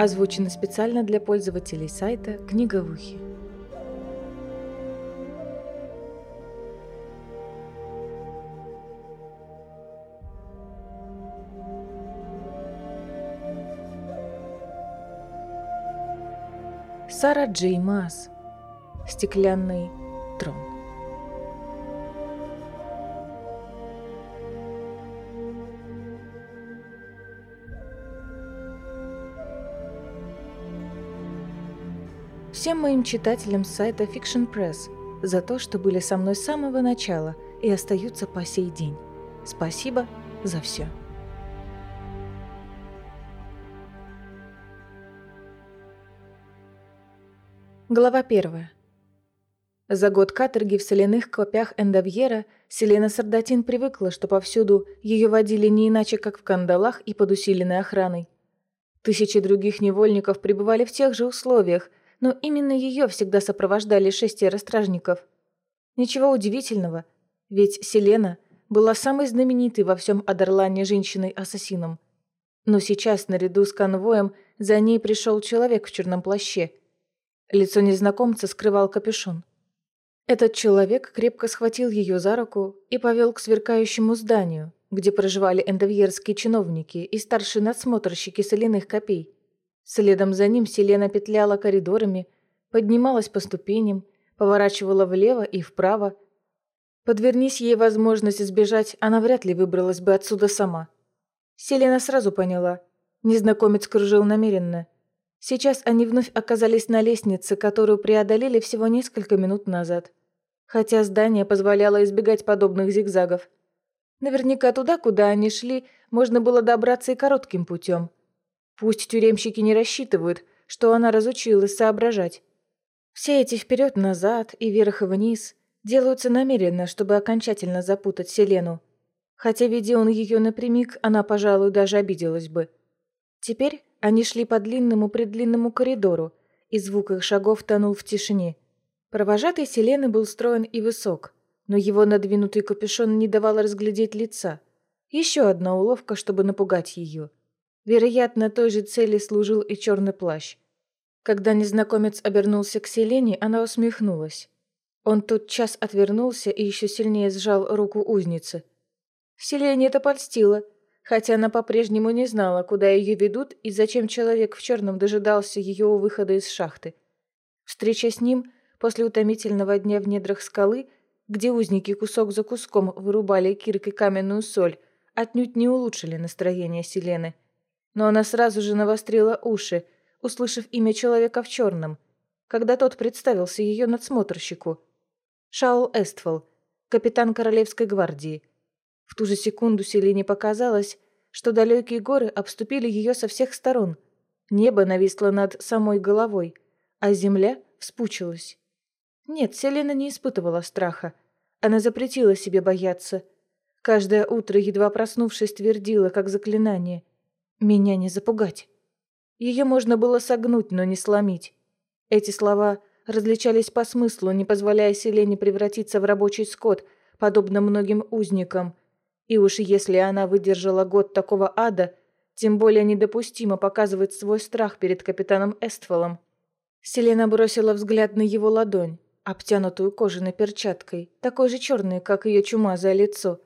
Озвучено специально для пользователей сайта «Книга в ухе». Сара Джей Маас. Стеклянный трон. Всем моим читателям сайта Fiction Press за то, что были со мной с самого начала и остаются по сей день. Спасибо за все. Глава первая. За год каторги в соляных копях Эндовьера Селена Сардатин привыкла, что повсюду ее водили не иначе, как в кандалах и под усиленной охраной. Тысячи других невольников пребывали в тех же условиях, но именно ее всегда сопровождали шестеро стражников. Ничего удивительного, ведь Селена была самой знаменитой во всем Адерлане женщиной-ассасином. Но сейчас, наряду с конвоем, за ней пришел человек в черном плаще – Лицо незнакомца скрывал капюшон. Этот человек крепко схватил ее за руку и повел к сверкающему зданию, где проживали эндовьерские чиновники и старшие надсмотрщики соляных копей. Следом за ним Селена петляла коридорами, поднималась по ступеням, поворачивала влево и вправо. Подвернись ей возможность избежать, она вряд ли выбралась бы отсюда сама. Селена сразу поняла. Незнакомец кружил намеренно – Сейчас они вновь оказались на лестнице, которую преодолели всего несколько минут назад. Хотя здание позволяло избегать подобных зигзагов. Наверняка туда, куда они шли, можно было добраться и коротким путем. Пусть тюремщики не рассчитывают, что она разучилась соображать. Все эти вперед-назад и вверх и вниз делаются намеренно, чтобы окончательно запутать Селену. Хотя, видя он ее напрямик, она, пожалуй, даже обиделась бы. Теперь они шли по длинному-предлинному коридору, и звук их шагов тонул в тишине. Провожатый Селены был строен и высок, но его надвинутый капюшон не давал разглядеть лица. Еще одна уловка, чтобы напугать ее. Вероятно, той же цели служил и черный плащ. Когда незнакомец обернулся к Селене, она усмехнулась. Он тут час отвернулся и еще сильнее сжал руку узницы. Селене это польстило – хотя она по-прежнему не знала, куда ее ведут и зачем человек в черном дожидался ее у выхода из шахты. Встреча с ним после утомительного дня в недрах скалы, где узники кусок за куском вырубали киркой каменную соль, отнюдь не улучшили настроение Селены. Но она сразу же навострила уши, услышав имя человека в черном, когда тот представился ее надсмотрщику. Шаул Эствол, капитан Королевской гвардии – в ту же секунду Селине показалось, что далекие горы обступили ее со всех сторон. Небо нависло над самой головой, а земля вспучилась. Нет, Селена не испытывала страха. Она запретила себе бояться. Каждое утро, едва проснувшись, твердила, как заклинание. «Меня не запугать». Ее можно было согнуть, но не сломить. Эти слова различались по смыслу, не позволяя Селене превратиться в рабочий скот, подобно многим узникам, и уж если она выдержала год такого ада, тем более недопустимо показывать свой страх перед капитаном Эстволом. Селена бросила взгляд на его ладонь, обтянутую кожаной перчаткой, такой же черной, как ее чумазое лицо.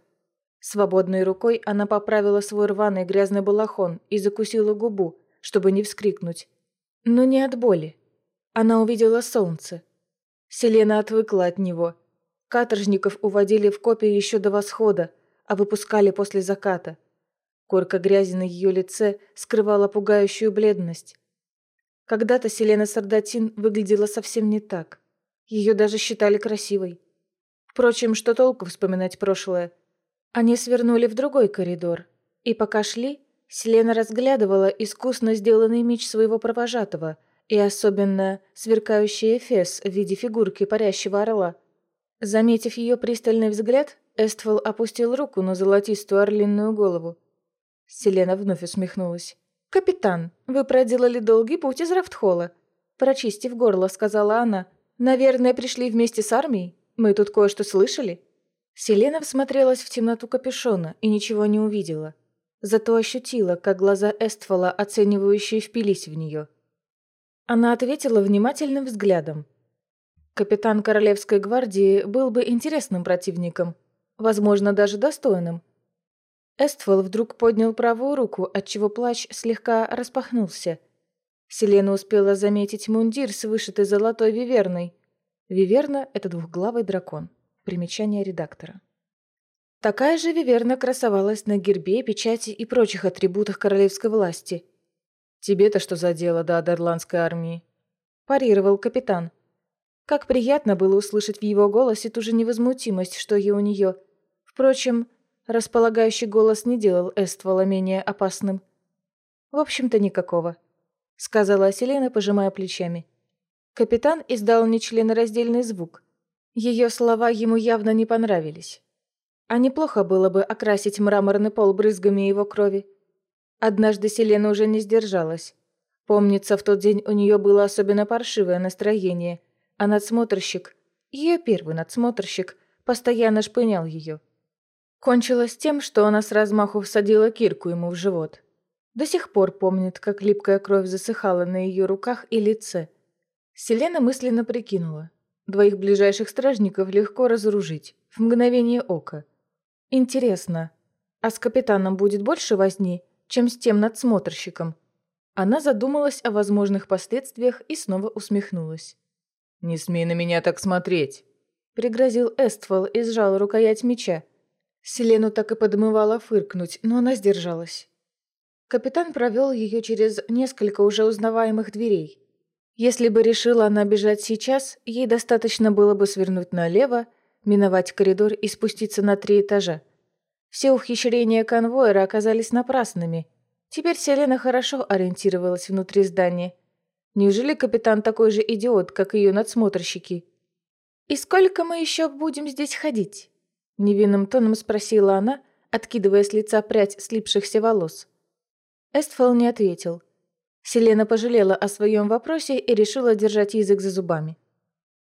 Свободной рукой она поправила свой рваный грязный балахон и закусила губу, чтобы не вскрикнуть. Но не от боли. Она увидела солнце. Селена отвыкла от него. Каторжников уводили в копии еще до восхода, а выпускали после заката. Корка грязи на ее лице скрывала пугающую бледность. Когда-то Селена Сардатин выглядела совсем не так. Ее даже считали красивой. Впрочем, что толку вспоминать прошлое? Они свернули в другой коридор. И пока шли, Селена разглядывала искусно сделанный меч своего провожатого и особенно сверкающий эфес в виде фигурки парящего орла. Заметив ее пристальный взгляд, Эствол опустил руку на золотистую орлиную голову. Селена вновь усмехнулась. «Капитан, вы проделали долгий путь из Рафтхола», прочистив горло, сказала она. «Наверное, пришли вместе с армией? Мы тут кое-что слышали?» Селена всмотрелась в темноту капюшона и ничего не увидела. зато ощутила, как глаза Эствола, оценивающие, впились в нее. Она ответила внимательным взглядом. Капитан Королевской гвардии был бы интересным противником, возможно, даже достойным. Эствол вдруг поднял правую руку, отчего плащ слегка распахнулся. Селена успела заметить мундир с вышитой золотой виверной. Виверна — это двухглавый дракон. Примечание редактора. Такая же виверна красовалась на гербе, печати и прочих атрибутах королевской власти. «Тебе-то что за дело до Адерландской армии?» – парировал капитан. Как приятно было услышать в его голосе ту же невозмутимость, что и у нее. Впрочем, располагающий голос не делал Эствола менее опасным. «В общем-то, никакого», — сказала Селена, пожимая плечами. Капитан издал нечленораздельный звук. Ее слова ему явно не понравились. А неплохо было бы окрасить мраморный пол брызгами его крови. Однажды Селена уже не сдержалась. Помнится, в тот день у нее было особенно паршивое настроение, а надсмотрщик, ее первый надсмотрщик, постоянно шпынял ее. Кончилось тем, что она с размаху всадила кирку ему в живот. До сих пор помнит, как липкая кровь засыхала на ее руках и лице. Селена мысленно прикинула. Двоих ближайших стражников легко разоружить, в мгновение ока. Интересно, а с капитаном будет больше возни, чем с тем надсмотрщиком? Она задумалась о возможных последствиях и снова усмехнулась. «Не смей на меня так смотреть!» Пригрозил Эствол и сжал рукоять меча. Селену так и подмывала фыркнуть, но она сдержалась. Капитан провел ее через несколько уже узнаваемых дверей. Если бы решила она бежать сейчас, ей достаточно было бы свернуть налево, миновать коридор и спуститься на три этажа. Все ухищрения конвоера оказались напрасными. Теперь Селена хорошо ориентировалась внутри здания. Неужели капитан такой же идиот, как ее надсмотрщики? «И сколько мы еще будем здесь ходить?» Невинным тоном спросила она, откидывая с лица прядь слипшихся волос. Эстфол не ответил. Селена пожалела о своем вопросе и решила держать язык за зубами.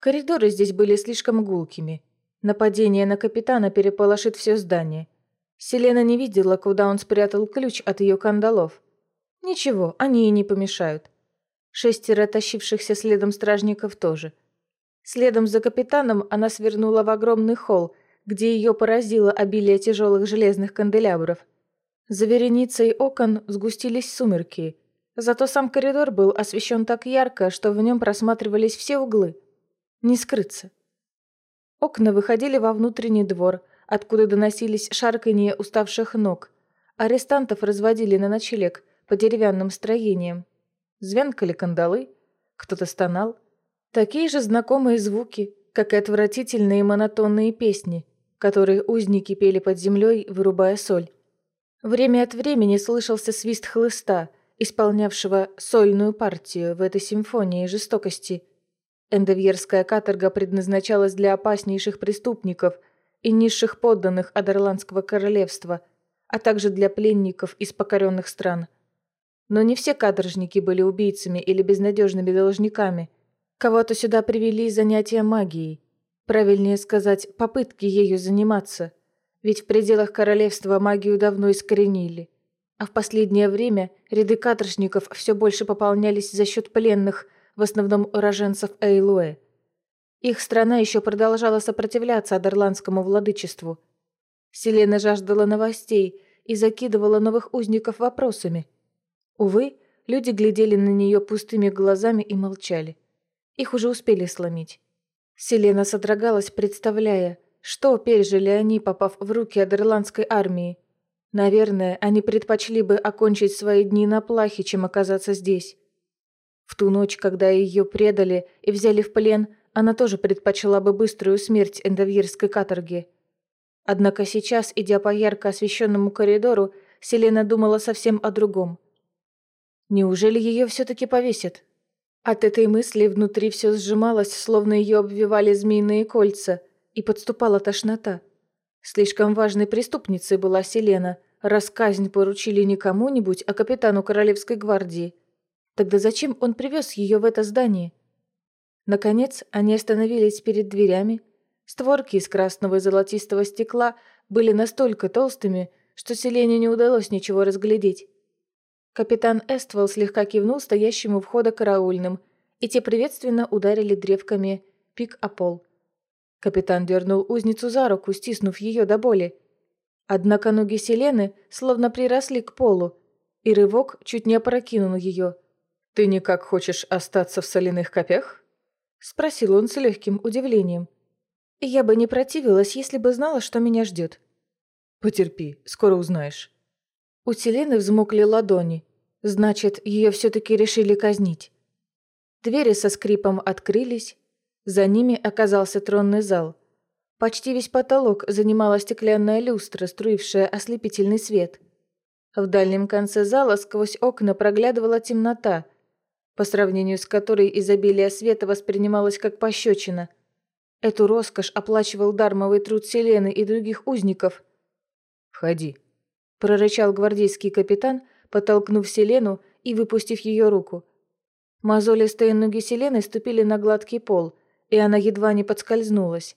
Коридоры здесь были слишком гулкими. Нападение на капитана переполошит все здание. Селена не видела, куда он спрятал ключ от ее кандалов. Ничего, они ей не помешают. Шестеро тащившихся следом стражников тоже. Следом за капитаном она свернула в огромный холл, где ее поразило обилие тяжелых железных канделябров – за вереницей окон сгустились сумерки, зато сам коридор был освещен так ярко, что в нем просматривались все углы. Не скрыться. Окна выходили во внутренний двор, откуда доносились шарканье уставших ног. Арестантов разводили на ночлег по деревянным строениям. Звенкали кандалы, кто-то стонал. Такие же знакомые звуки, как и отвратительные монотонные песни, которые узники пели под землей, вырубая соль. Время от времени слышался свист хлыста, исполнявшего сольную партию в этой симфонии жестокости. Эндовьерская каторга предназначалась для опаснейших преступников и низших подданных Адерландского королевства, а также для пленников из покоренных стран. Но не все каторжники были убийцами или безнадежными должниками. Кого-то сюда привели занятия магией. Правильнее сказать, попытки ею заниматься – ведь в пределах королевства магию давно искоренили. А в последнее время ряды каторжников все больше пополнялись за счет пленных, в основном уроженцев Эйлуэ. Их страна еще продолжала сопротивляться Адерландскому владычеству. Селена жаждала новостей и закидывала новых узников вопросами. Увы, люди глядели на нее пустыми глазами и молчали. Их уже успели сломить. Селена содрогалась, представляя, что пережили они, попав в руки Адерландской армии? Наверное, они предпочли бы окончить свои дни на плахе, чем оказаться здесь. В ту ночь, когда ее предали и взяли в плен, она тоже предпочла бы быструю смерть эндовьерской каторги. Однако сейчас, идя по ярко освещенному коридору, Селена думала совсем о другом. Неужели ее все-таки повесят? От этой мысли внутри все сжималось, словно ее обвивали змеиные кольца – и подступала тошнота. Слишком важной преступницей была Селена, раз казнь поручили не кому-нибудь, а капитану Королевской гвардии. Тогда зачем он привез ее в это здание? Наконец, они остановились перед дверями. Створки из красного и золотистого стекла были настолько толстыми, что Селене не удалось ничего разглядеть. Капитан Эствелл слегка кивнул стоящему у входа караульным, и те приветственно ударили древками пик о пол. Капитан дернул узницу за руку, стиснув ее до боли. Однако ноги Селены словно приросли к полу, и рывок чуть не опрокинул ее. «Ты никак хочешь остаться в соляных копях?» – спросил он с легким удивлением. «Я бы не противилась, если бы знала, что меня ждет». «Потерпи, скоро узнаешь». У Селены взмокли ладони. Значит, ее все-таки решили казнить. Двери со скрипом открылись. За ними оказался тронный зал. Почти весь потолок занимала стеклянная люстра, струившая ослепительный свет. В дальнем конце зала сквозь окна проглядывала темнота, по сравнению с которой изобилие света воспринималось как пощечина. Эту роскошь оплачивал дармовый труд Селены и других узников. «Входи», – прорычал гвардейский капитан, подтолкнув Селену и выпустив ее руку. Мозолистые ноги Селены ступили на гладкий пол, и она едва не подскользнулась.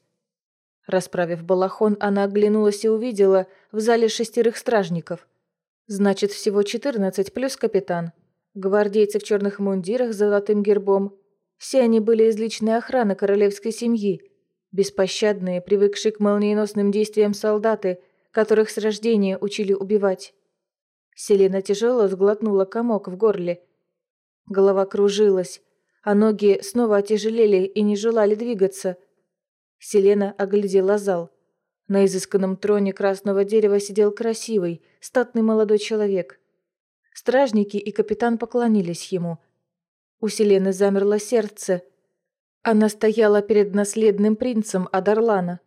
Расправив балахон, она оглянулась и увидела в зале шестерых стражников. Значит, всего четырнадцать плюс капитан. Гвардейцы в черных мундирах с золотым гербом. Все они были из личной охраны королевской семьи. Беспощадные, привыкшие к молниеносным действиям солдаты, которых с рождения учили убивать. Селена тяжело сглотнула комок в горле. Голова кружилась, а ноги снова отяжелели и не желали двигаться – Селена оглядела зал. На изысканном троне красного дерева сидел красивый, статный молодой человек. Стражники и капитан поклонились ему. У Селены замерло сердце. Она стояла перед наследным принцем Адарлана.